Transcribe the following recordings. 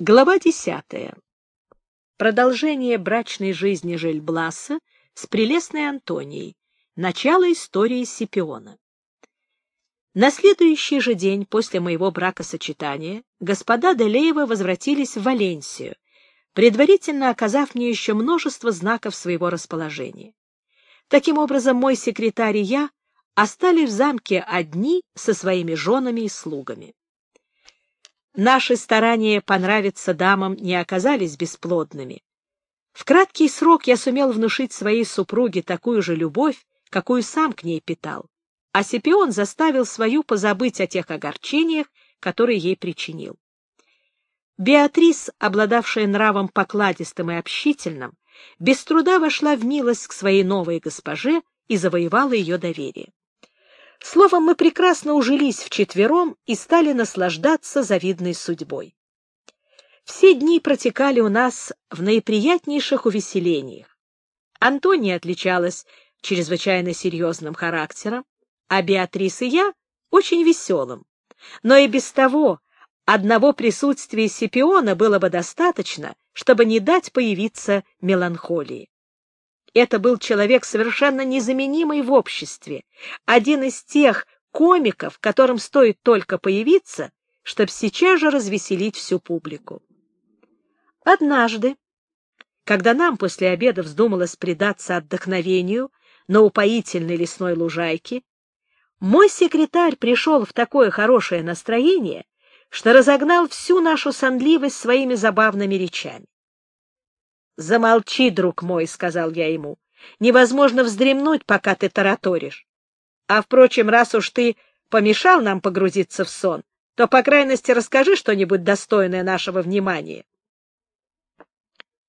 Глава десятая. Продолжение брачной жизни Жельбласа с прелестной Антонией. Начало истории Сипиона. На следующий же день после моего бракосочетания господа Делеева возвратились в Валенсию, предварительно оказав мне еще множество знаков своего расположения. Таким образом, мой секретарь и я остались в замке одни со своими женами и слугами. Наши старания понравиться дамам не оказались бесплодными. В краткий срок я сумел внушить своей супруге такую же любовь, какую сам к ней питал, а Сипион заставил свою позабыть о тех огорчениях, которые ей причинил. Беатрис, обладавшая нравом покладистым и общительным, без труда вошла в милость к своей новой госпоже и завоевала ее доверие. Словом, мы прекрасно ужились вчетвером и стали наслаждаться завидной судьбой. Все дни протекали у нас в наиприятнейших увеселениях. Антония отличалась чрезвычайно серьезным характером, а Беатрис и я — очень веселым. Но и без того одного присутствия Сипиона было бы достаточно, чтобы не дать появиться меланхолии. Это был человек совершенно незаменимый в обществе, один из тех комиков, которым стоит только появиться, чтобы сейчас же развеселить всю публику. Однажды, когда нам после обеда вздумалось предаться отдохновению на упоительной лесной лужайке, мой секретарь пришел в такое хорошее настроение, что разогнал всю нашу сонливость своими забавными речами. «Замолчи, друг мой», — сказал я ему. «Невозможно вздремнуть, пока ты тараторишь. А, впрочем, раз уж ты помешал нам погрузиться в сон, то, по крайности, расскажи что-нибудь достойное нашего внимания».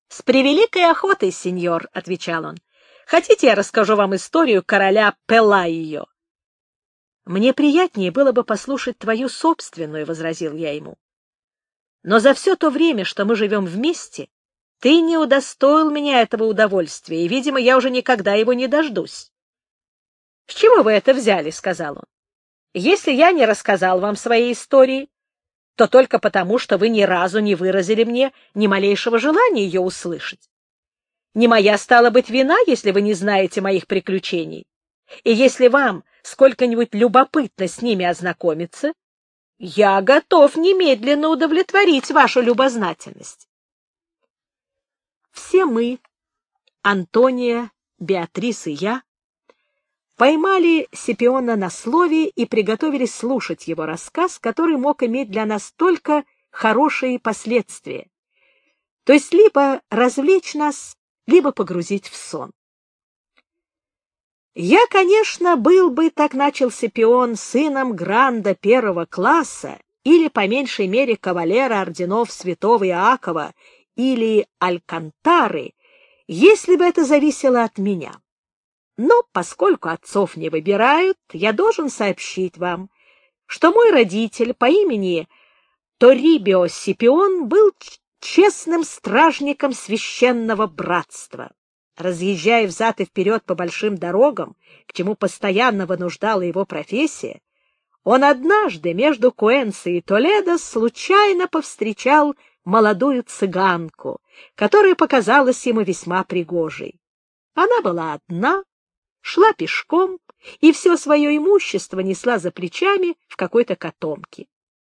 «С превеликой охотой, сеньор», — отвечал он. «Хотите, я расскажу вам историю короля Пелайо?» «Мне приятнее было бы послушать твою собственную», — возразил я ему. «Но за все то время, что мы живем вместе, ты не удостоил меня этого удовольствия, и, видимо, я уже никогда его не дождусь. — С чего вы это взяли? — сказал он. — Если я не рассказал вам своей истории, то только потому, что вы ни разу не выразили мне ни малейшего желания ее услышать. Не моя стала быть вина, если вы не знаете моих приключений. И если вам сколько-нибудь любопытно с ними ознакомиться, я готов немедленно удовлетворить вашу любознательность. Все мы, Антония, Беатрис и я, поймали Сипиона на слове и приготовились слушать его рассказ, который мог иметь для нас только хорошие последствия, то есть либо развлечь нас, либо погрузить в сон. Я, конечно, был бы, так начал Сипион, сыном Гранда первого класса или, по меньшей мере, кавалера орденов святого Иакова или Алькантары, если бы это зависело от меня. Но поскольку отцов не выбирают, я должен сообщить вам, что мой родитель по имени Торибио Сипион был честным стражником священного братства. Разъезжая взад и вперед по большим дорогам, к чему постоянно вынуждала его профессия, он однажды между Куэнсо и Толедо случайно повстречал молодую цыганку, которая показалась ему весьма пригожей. Она была одна, шла пешком и все свое имущество несла за плечами в какой-то котомке.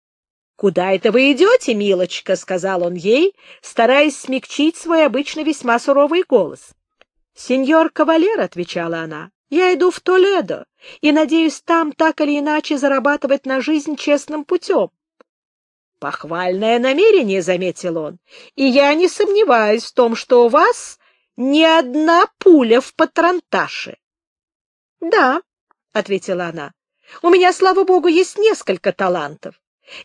— Куда это вы идете, милочка? — сказал он ей, стараясь смягчить свой обычно весьма суровый голос. — Сеньор Кавалер, — отвечала она, — я иду в Толедо и надеюсь там так или иначе зарабатывать на жизнь честным путем. Похвальное намерение, — заметил он, — и я не сомневаюсь в том, что у вас ни одна пуля в патронташе. — Да, — ответила она, — у меня, слава богу, есть несколько талантов.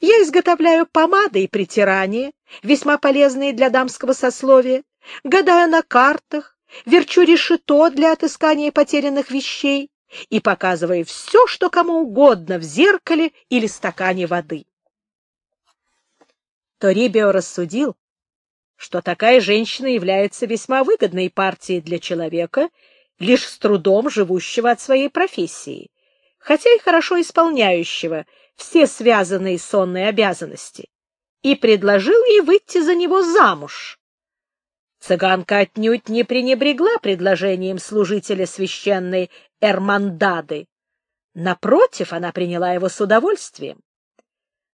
Я изготовляю помады и притирания, весьма полезные для дамского сословия, гадаю на картах, верчу решето для отыскания потерянных вещей и показываю все, что кому угодно в зеркале или стакане воды. Торибио рассудил, что такая женщина является весьма выгодной партией для человека, лишь с трудом живущего от своей профессии, хотя и хорошо исполняющего все связанные сонные обязанности. и предложил ей выйти за него замуж. Цыганка отнюдь не пренебрегла предложением служителя священной Эрмандады. Напротив, она приняла его с удовольствием.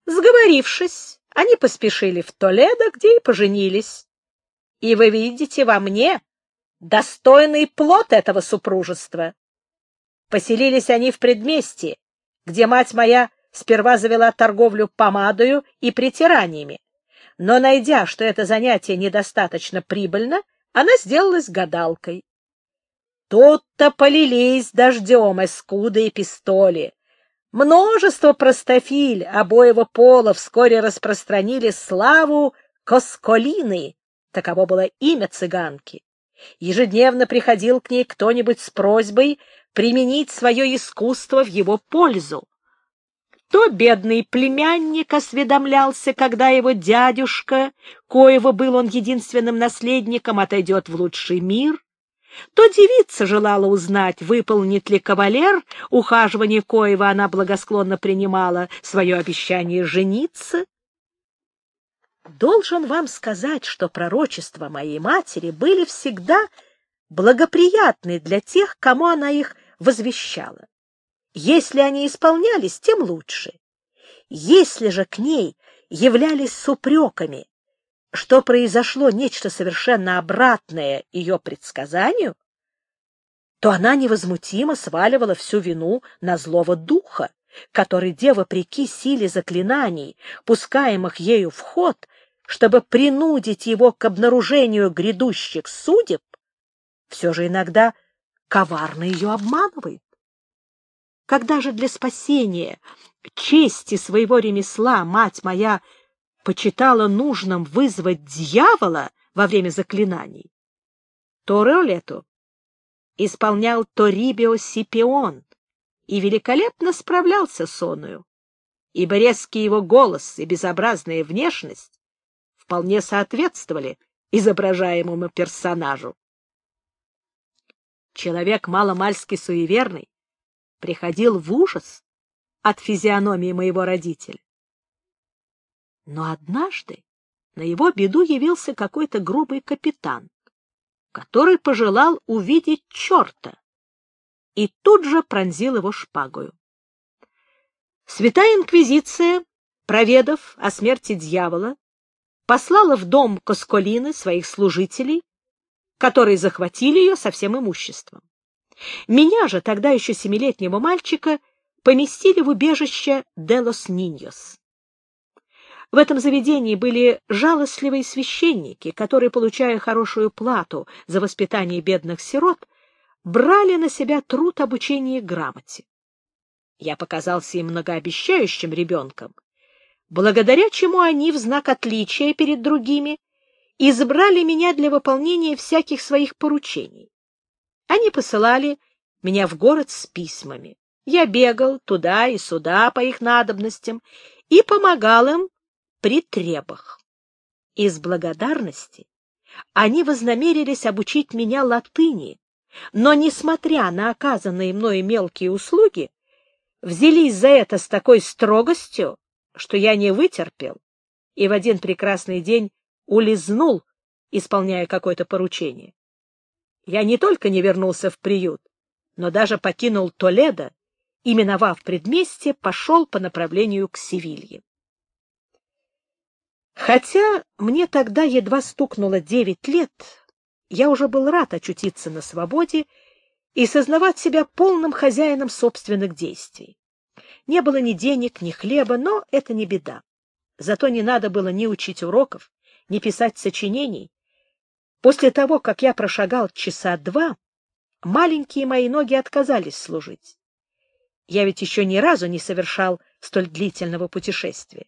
Сговорившись, они поспешили в Толедо, где и поженились. И вы видите во мне достойный плод этого супружества. Поселились они в предместье, где мать моя сперва завела торговлю помадою и притираниями, но, найдя, что это занятие недостаточно прибыльно, она сделалась гадалкой. Тут-то полились дождем эскуды и пистоли. Множество простофиль обоего пола вскоре распространили славу Косколины, таково было имя цыганки. Ежедневно приходил к ней кто-нибудь с просьбой применить свое искусство в его пользу. То бедный племянник осведомлялся, когда его дядюшка, коего был он единственным наследником, отойдет в лучший мир, то девица желала узнать, выполнит ли кавалер, ухаживание коего она благосклонно принимала, свое обещание жениться. Должен вам сказать, что пророчества моей матери были всегда благоприятны для тех, кому она их возвещала. Если они исполнялись, тем лучше. Если же к ней являлись с упреками, что произошло нечто совершенно обратное ее предсказанию, то она невозмутимо сваливала всю вину на злого духа, который, где вопреки силе заклинаний, пускаемых ею в ход, чтобы принудить его к обнаружению грядущих судеб, все же иногда коварно ее обманывает. Когда же для спасения чести своего ремесла мать моя почитала нужным вызвать дьявола во время заклинаний, то Ролету исполнял Торибио Сипион и великолепно справлялся с оною, ибо резкий его голос и безобразная внешность вполне соответствовали изображаемому персонажу. Человек маломальски суеверный приходил в ужас от физиономии моего родителя. Но однажды на его беду явился какой-то грубый капитан, который пожелал увидеть черта и тут же пронзил его шпагою. Святая Инквизиция, проведав о смерти дьявола, послала в дом Косколины своих служителей, которые захватили ее со всем имуществом. Меня же, тогда еще семилетнего мальчика, поместили в убежище Делос Ниньос. В этом заведении были жалостливые священники, которые, получая хорошую плату за воспитание бедных сирот, брали на себя труд обучения грамоте. Я показался им многообещающим ребенком, благодаря чему они в знак отличия перед другими избрали меня для выполнения всяких своих поручений. Они посылали меня в город с письмами. Я бегал туда и сюда по их надобностям и помогал им при требах. Из благодарности они вознамерились обучить меня латыни, но, несмотря на оказанные мною мелкие услуги, взялись за это с такой строгостью, что я не вытерпел и в один прекрасный день улизнул, исполняя какое-то поручение. Я не только не вернулся в приют, но даже покинул Толедо и, миновав предместье, пошел по направлению к Севилье. Хотя мне тогда едва стукнуло девять лет, я уже был рад очутиться на свободе и сознавать себя полным хозяином собственных действий. Не было ни денег, ни хлеба, но это не беда. Зато не надо было ни учить уроков, ни писать сочинений. После того, как я прошагал часа два, маленькие мои ноги отказались служить. Я ведь еще ни разу не совершал столь длительного путешествия.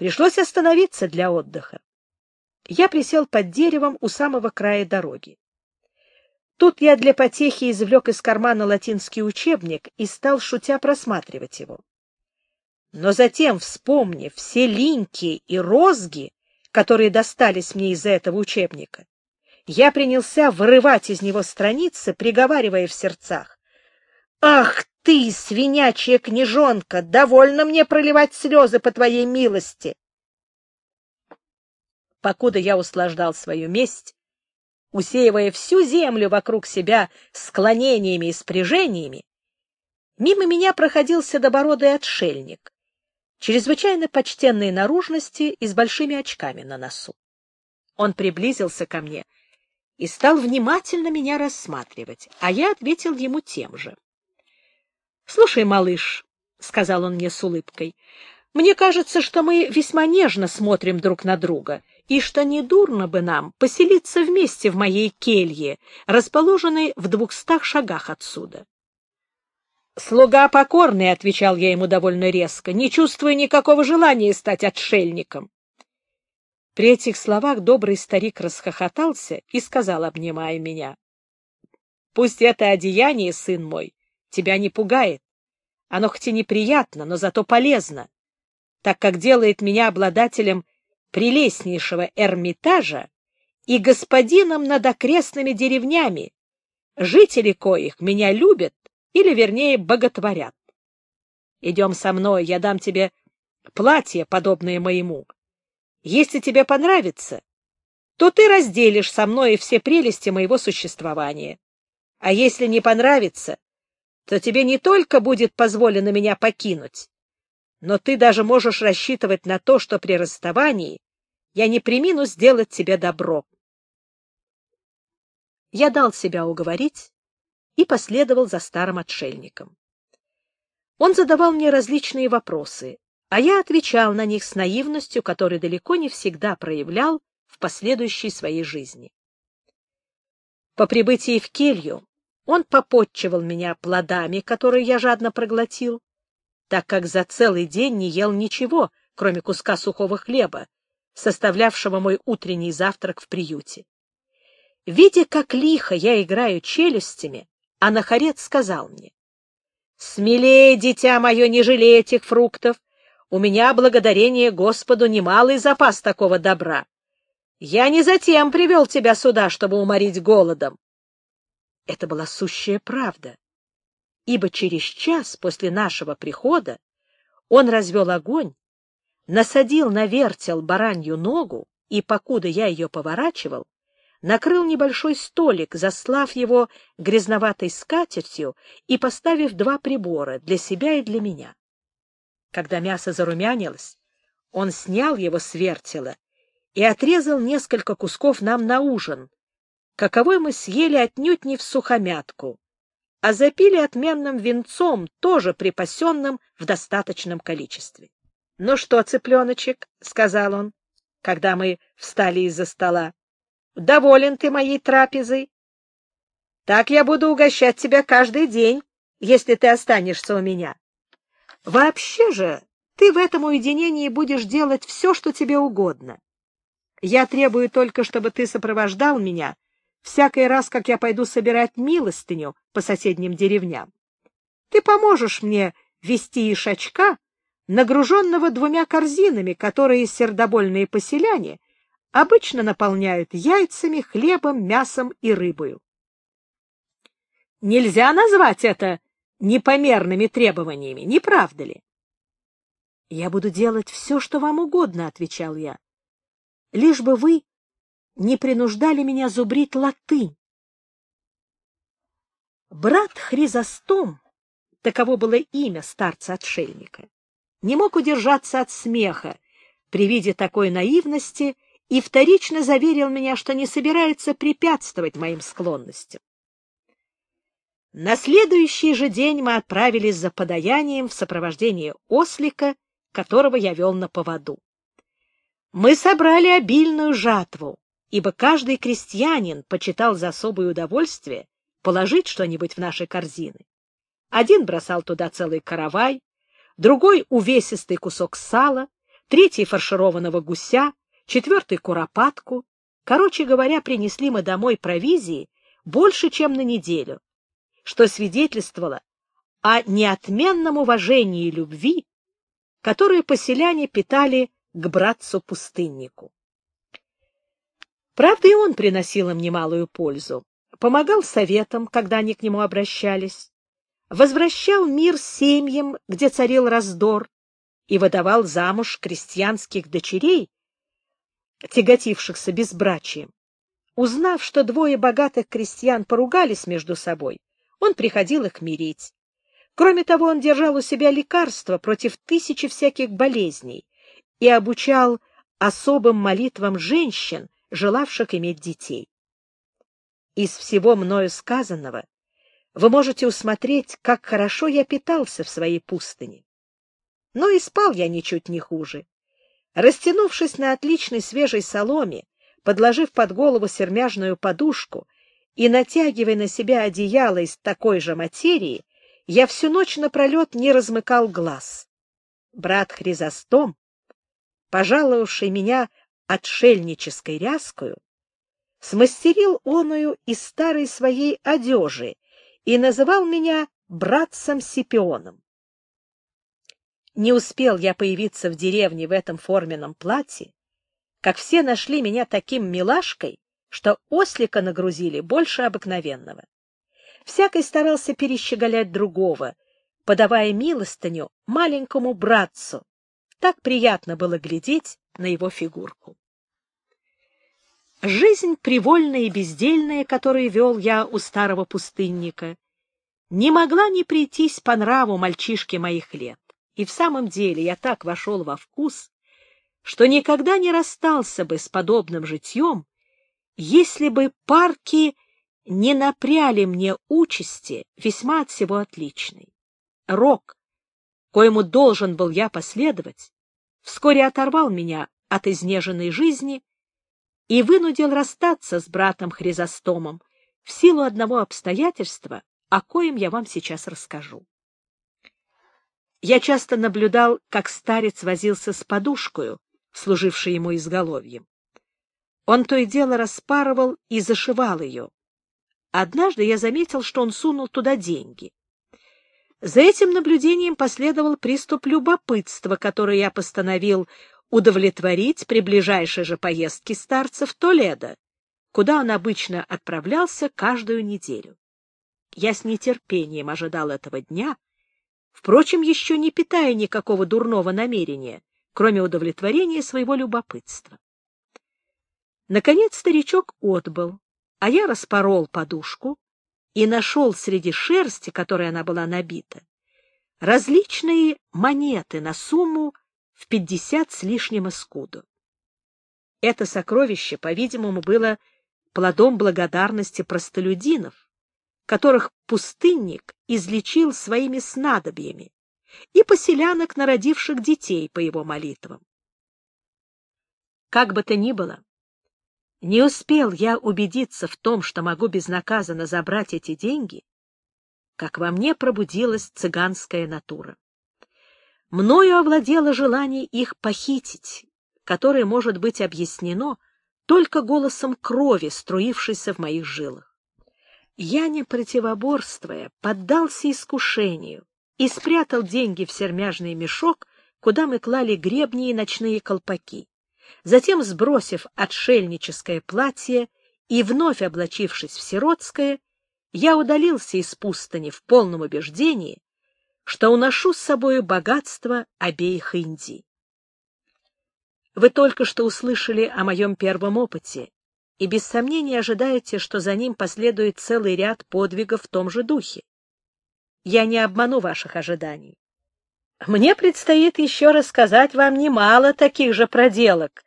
Пришлось остановиться для отдыха. Я присел под деревом у самого края дороги. Тут я для потехи извлек из кармана латинский учебник и стал, шутя, просматривать его. Но затем, вспомнив все линьки и розги, которые достались мне из-за этого учебника, я принялся вырывать из него страницы, приговаривая в сердцах. «Ах ты, свинячья княжонка, довольно мне проливать слезы по твоей милости. покуда я услаждал свою месть, усеивая всю землю вокруг себя склонениями и спряжениями, мимо меня проходил седобородый отшельник, чрезвычайно почтенной наружности и с большими очками на носу. Он приблизился ко мне и стал внимательно меня рассматривать, а я ответил ему тем же. — Слушай, малыш, — сказал он мне с улыбкой, — мне кажется, что мы весьма нежно смотрим друг на друга, и что недурно бы нам поселиться вместе в моей келье, расположенной в двухстах шагах отсюда. «Слуга покорный», — отвечал я ему довольно резко, не чувствуя никакого желания стать отшельником. При этих словах добрый старик расхохотался и сказал, обнимая меня, «Пусть это одеяние, сын мой, тебя не пугает. Оно хоть и неприятно, но зато полезно, так как делает меня обладателем прелестнейшего Эрмитажа и господином над окрестными деревнями, жители коих меня любят или, вернее, боготворят. Идем со мной, я дам тебе платье, подобное моему. Если тебе понравится, то ты разделишь со мной все прелести моего существования. А если не понравится, то тебе не только будет позволено меня покинуть, но ты даже можешь рассчитывать на то, что при расставании я не примину сделать тебе добро. Я дал себя уговорить и последовал за старым отшельником. Он задавал мне различные вопросы, а я отвечал на них с наивностью, которую далеко не всегда проявлял в последующей своей жизни. По прибытии в келью он попотчевал меня плодами, которые я жадно проглотил, так как за целый день не ел ничего, кроме куска сухого хлеба, составлявшего мой утренний завтрак в приюте. Видя, как лихо я играю челюстями, а Нахарец сказал мне, «Смелее, дитя мое, не жалей этих фруктов. У меня, благодарение Господу, немалый запас такого добра. Я не затем привел тебя сюда, чтобы уморить голодом». Это была сущая правда, ибо через час после нашего прихода он развел огонь, насадил на вертел баранью ногу, и, покуда я ее поворачивал, накрыл небольшой столик, заслав его грязноватой скатертью и поставив два прибора для себя и для меня. Когда мясо зарумянилось, он снял его с вертела и отрезал несколько кусков нам на ужин, каковой мы съели отнюдь не в сухомятку, а запили отменным венцом, тоже припасенным в достаточном количестве. — Ну что, цыпленочек, — сказал он, когда мы встали из-за стола, Доволен ты моей трапезой? Так я буду угощать тебя каждый день, если ты останешься у меня. Вообще же ты в этом уединении будешь делать все, что тебе угодно. Я требую только, чтобы ты сопровождал меня всякий раз, как я пойду собирать милостыню по соседним деревням. Ты поможешь мне вести ишачка, нагруженного двумя корзинами, которые сердобольные поселяне обычно наполняют яйцами, хлебом, мясом и рыбою. Нельзя назвать это непомерными требованиями, не правда ли? — Я буду делать все, что вам угодно, — отвечал я. — Лишь бы вы не принуждали меня зубрить латынь. Брат Хризостом, таково было имя старца-отшельника, не мог удержаться от смеха при виде такой наивности и вторично заверил меня, что не собирается препятствовать моим склонностям. На следующий же день мы отправились за подаянием в сопровождении ослика, которого я вел на поводу. Мы собрали обильную жатву, ибо каждый крестьянин почитал за особое удовольствие положить что-нибудь в наши корзины. Один бросал туда целый каравай, другой — увесистый кусок сала, третий — фаршированного гуся, четвертый — куропатку. Короче говоря, принесли мы домой провизии больше, чем на неделю, что свидетельствовало о неотменном уважении и любви, которые поселяне питали к братцу-пустыннику. Правда, и он приносил им немалую пользу, помогал советам, когда они к нему обращались, возвращал мир семьям, где царил раздор, и выдавал замуж крестьянских дочерей, тяготившихся безбрачием. Узнав, что двое богатых крестьян поругались между собой, он приходил их мирить. Кроме того, он держал у себя лекарства против тысячи всяких болезней и обучал особым молитвам женщин, желавших иметь детей. Из всего мною сказанного вы можете усмотреть, как хорошо я питался в своей пустыне. Но и спал я ничуть не хуже. Растянувшись на отличной свежей соломе, подложив под голову сермяжную подушку и натягивая на себя одеяло из такой же материи, я всю ночь напролет не размыкал глаз. Брат Хризостом, пожаловавший меня отшельнической ряскую, смастерил оную из старой своей одежи и называл меня братцем Сипионом. Не успел я появиться в деревне в этом форменном платье, как все нашли меня таким милашкой, что ослика нагрузили больше обыкновенного. Всякий старался перещеголять другого, подавая милостыню маленькому братцу. Так приятно было глядеть на его фигурку. Жизнь привольная и бездельная, которую вел я у старого пустынника, не могла не прийтись по нраву мальчишки моих лет. И в самом деле я так вошел во вкус, что никогда не расстался бы с подобным житьем, если бы парки не напряли мне участи весьма от всего отличной. Рок, коему должен был я последовать, вскоре оторвал меня от изнеженной жизни и вынудил расстаться с братом Хризостомом в силу одного обстоятельства, о коем я вам сейчас расскажу. Я часто наблюдал, как старец возился с подушкой, служившей ему изголовьем. Он то и дело распарывал и зашивал ее. Однажды я заметил, что он сунул туда деньги. За этим наблюдением последовал приступ любопытства, который я постановил удовлетворить при ближайшей же поездке старца в Толедо, куда он обычно отправлялся каждую неделю. Я с нетерпением ожидал этого дня — впрочем, еще не питая никакого дурного намерения, кроме удовлетворения своего любопытства. Наконец старичок отбыл, а я распорол подушку и нашел среди шерсти, которой она была набита, различные монеты на сумму в пятьдесят с лишним эскуду. Это сокровище, по-видимому, было плодом благодарности простолюдинов, которых пустынник излечил своими снадобьями, и поселянок, народивших детей по его молитвам. Как бы то ни было, не успел я убедиться в том, что могу безнаказанно забрать эти деньги, как во мне пробудилась цыганская натура. Мною овладело желание их похитить, которое может быть объяснено только голосом крови, струившейся в моих жилах. Я, не противоборствуя, поддался искушению и спрятал деньги в сермяжный мешок, куда мы клали гребни и ночные колпаки. Затем, сбросив отшельническое платье и вновь облачившись в сиротское, я удалился из пустыни в полном убеждении, что уношу с собою богатство обеих Индий. Вы только что услышали о моем первом опыте, и без сомнения ожидаете, что за ним последует целый ряд подвигов в том же духе. Я не обману ваших ожиданий. Мне предстоит еще рассказать вам немало таких же проделок,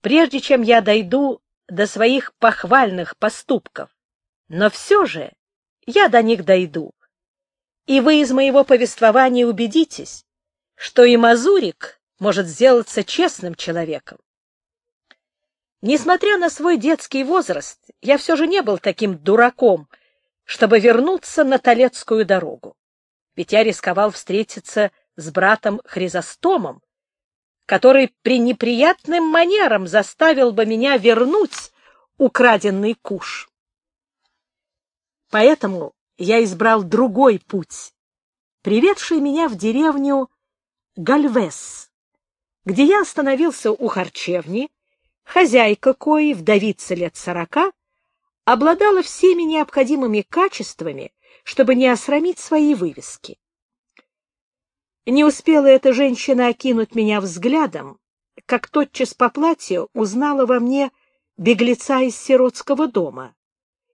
прежде чем я дойду до своих похвальных поступков. Но все же я до них дойду. И вы из моего повествования убедитесь, что и Мазурик может сделаться честным человеком. Несмотря на свой детский возраст, я все же не был таким дураком, чтобы вернуться на Толецкую дорогу. Ведь я рисковал встретиться с братом Хризостомом, который при неприятным манерам заставил бы меня вернуть украденный куш. Поэтому я избрал другой путь, приведший меня в деревню Гальвес, где я остановился у харчевни, хозяйка кои, вдовица лет сорока, обладала всеми необходимыми качествами, чтобы не осрамить свои вывески. Не успела эта женщина окинуть меня взглядом, как тотчас по платью узнала во мне беглеца из сиротского дома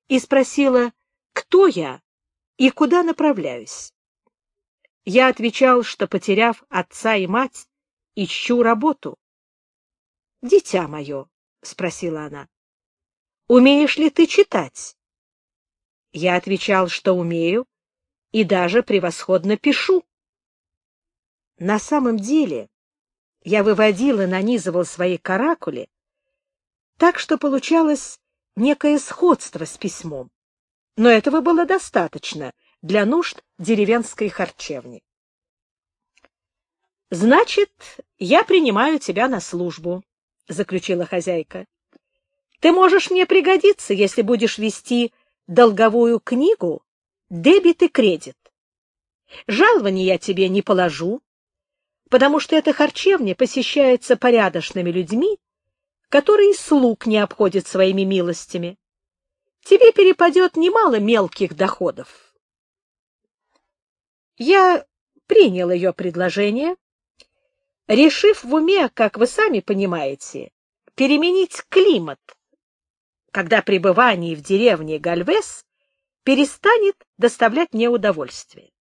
и спросила, кто я и куда направляюсь. Я отвечал, что, потеряв отца и мать, ищу работу. — Дитя мое, — спросила она, — умеешь ли ты читать? Я отвечал, что умею и даже превосходно пишу. На самом деле я выводил и нанизывал свои каракули так, что получалось некое сходство с письмом, но этого было достаточно для нужд деревенской харчевни. — Значит, я принимаю тебя на службу, — заключила хозяйка. — Ты можешь мне пригодиться, если будешь вести долговую книгу «Дебет и кредит». Жалование я тебе не положу, потому что эта харчевня посещается порядочными людьми, которые слуг не обходят своими милостями. Тебе перепадет немало мелких доходов. Я принял ее предложение, решив в уме, как вы сами понимаете, переменить климат, когда пребывание в деревне Гальвес перестанет доставлять мне удовольствие.